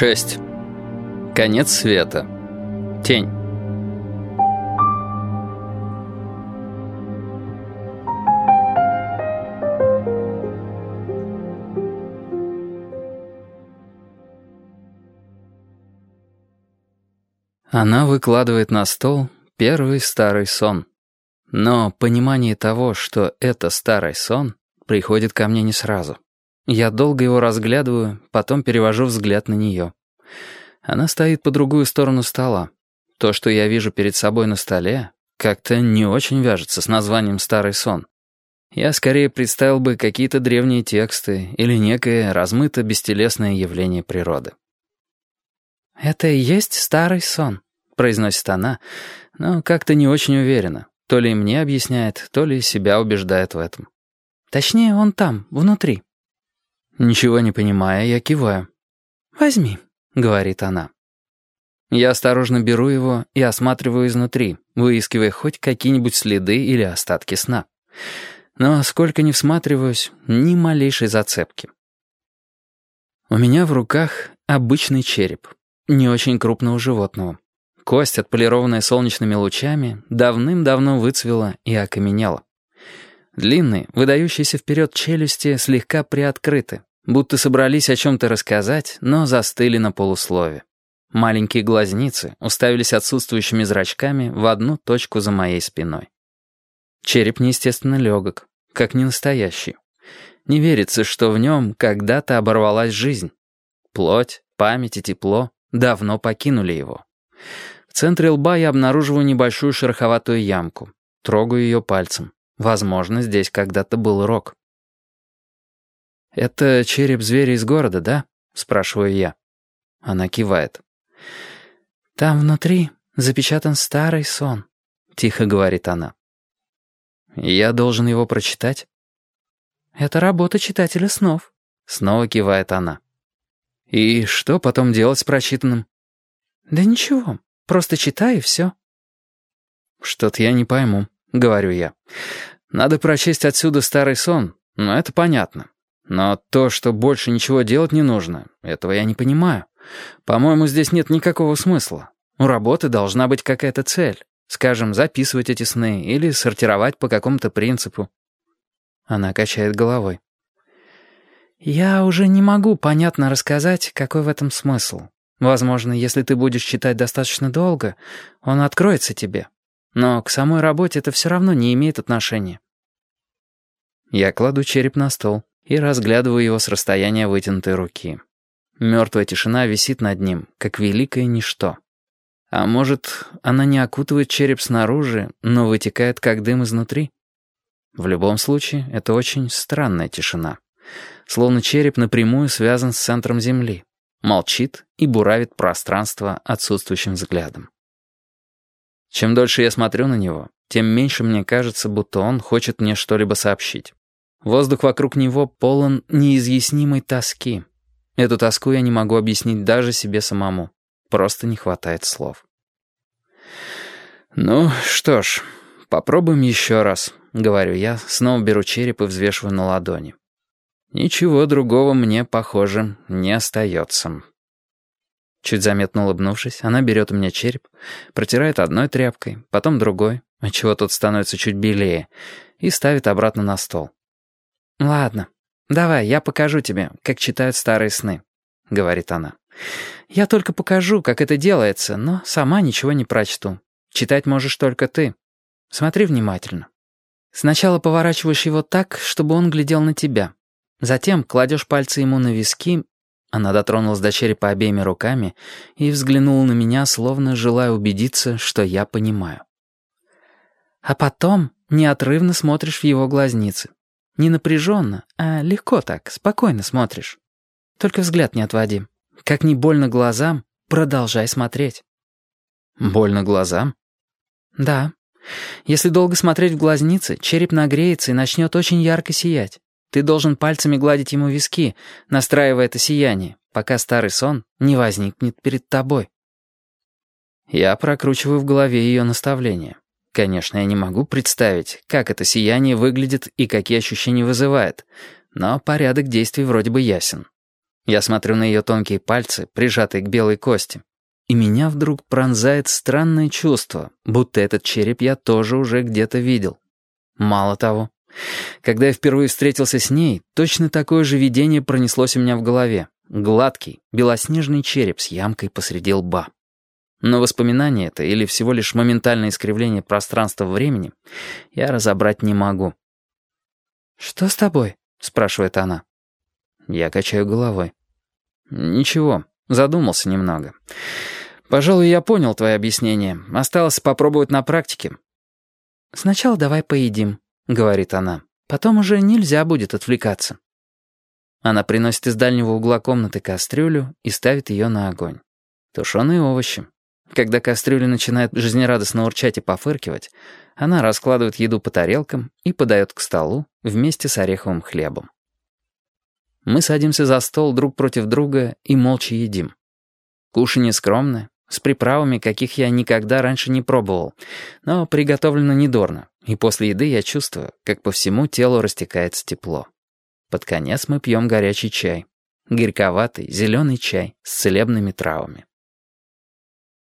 6. Конец света. Тень. Она выкладывает на стол первый старый сон. Но понимание того, что это старый сон, приходит ко мне не сразу. Я долго его разглядываю, потом перевожу взгляд на нее. Она стоит по другую сторону стола. То, что я вижу перед собой на столе, как-то не очень вяжется с названием «Старый сон». Я скорее представил бы какие-то древние тексты или некое размыто бестелесное явление природы. «Это и есть старый сон», — произносит она, но как-то не очень уверенно. То ли мне объясняет, то ли себя убеждает в этом. Точнее, он там, внутри. Ничего не понимая, я киваю. «Возьми», — говорит она. Я осторожно беру его и осматриваю изнутри, выискивая хоть какие-нибудь следы или остатки сна. Но сколько ни всматриваюсь, ни малейшей зацепки. У меня в руках обычный череп, не очень крупного животного. Кость, отполированная солнечными лучами, давным-давно выцвела и окаменела. Длинные, выдающиеся вперед челюсти слегка приоткрыты, будто собрались о чем-то рассказать, но застыли на полуслове. Маленькие глазницы уставились отсутствующими зрачками в одну точку за моей спиной. Череп неестественно легок, как не настоящий. Не верится, что в нем когда-то оборвалась жизнь. Плоть, память и тепло давно покинули его. В центре лба я обнаруживаю небольшую шероховатую ямку. Трогаю ее пальцем. Возможно, здесь когда-то был рог. «Это череп зверя из города, да?» — спрашиваю я. Она кивает. «Там внутри запечатан старый сон», — тихо говорит она. «Я должен его прочитать?» «Это работа читателя снов», — снова кивает она. «И что потом делать с прочитанным?» «Да ничего, просто читай и все». «Что-то я не пойму», — говорю я. «Надо прочесть отсюда старый сон, но это понятно. Но то, что больше ничего делать не нужно, этого я не понимаю. По-моему, здесь нет никакого смысла. У работы должна быть какая-то цель. Скажем, записывать эти сны или сортировать по какому-то принципу». Она качает головой. «Я уже не могу понятно рассказать, какой в этом смысл. Возможно, если ты будешь читать достаточно долго, он откроется тебе. Но к самой работе это все равно не имеет отношения». Я кладу череп на стол и разглядываю его с расстояния вытянутой руки. Мертвая тишина висит над ним, как великое ничто. А может, она не окутывает череп снаружи, но вытекает как дым изнутри? В любом случае, это очень странная тишина словно череп напрямую связан с центром Земли, молчит и буравит пространство отсутствующим взглядом. Чем дольше я смотрю на него, тем меньше мне кажется, будто он хочет мне что-либо сообщить. Воздух вокруг него полон неизъяснимой тоски. Эту тоску я не могу объяснить даже себе самому. Просто не хватает слов. «Ну, что ж, попробуем еще раз», — говорю я, снова беру череп и взвешиваю на ладони. Ничего другого мне, похоже, не остается. Чуть заметно улыбнувшись, она берет у меня череп, протирает одной тряпкой, потом другой, отчего тот становится чуть белее, и ставит обратно на стол. «Ладно, давай, я покажу тебе, как читают старые сны», — говорит она. «Я только покажу, как это делается, но сама ничего не прочту. Читать можешь только ты. Смотри внимательно. Сначала поворачиваешь его так, чтобы он глядел на тебя». Затем кладешь пальцы ему на виски. Она дотронулась до черепа обеими руками и взглянула на меня, словно желая убедиться, что я понимаю. А потом неотрывно смотришь в его глазницы. Не напряженно, а легко так, спокойно смотришь. Только взгляд не отводи. Как не больно глазам, продолжай смотреть. Больно глазам? Да. Если долго смотреть в глазницы, череп нагреется и начнет очень ярко сиять. Ты должен пальцами гладить ему виски, настраивая это сияние, пока старый сон не возникнет перед тобой. Я прокручиваю в голове ее наставления. Конечно, я не могу представить, как это сияние выглядит и какие ощущения вызывает, но порядок действий вроде бы ясен. Я смотрю на ее тонкие пальцы, прижатые к белой кости. И меня вдруг пронзает странное чувство, будто этот череп я тоже уже где-то видел. Мало того, когда я впервые встретился с ней, точно такое же видение пронеслось у меня в голове. Гладкий, белоснежный череп с ямкой посреди лба. Но воспоминание это или всего лишь моментальное искривление пространства-времени я разобрать не могу. «Что с тобой?» — спрашивает она. Я качаю головой. «Ничего, задумался немного. Пожалуй, я понял твое объяснение. Осталось попробовать на практике». «Сначала давай поедим», — говорит она. «Потом уже нельзя будет отвлекаться». Она приносит из дальнего угла комнаты кастрюлю и ставит ее на огонь. Тушеные овощи. Когда кастрюля начинает жизнерадостно урчать и пофыркивать, она раскладывает еду по тарелкам и подает к столу вместе с ореховым хлебом. Мы садимся за стол друг против друга и молча едим. Кушанье скромное, с приправами, каких я никогда раньше не пробовал, но приготовлено недорно, и после еды я чувствую, как по всему телу растекается тепло. Под конец мы пьем горячий чай. Горьковатый, зеленый чай с целебными травами.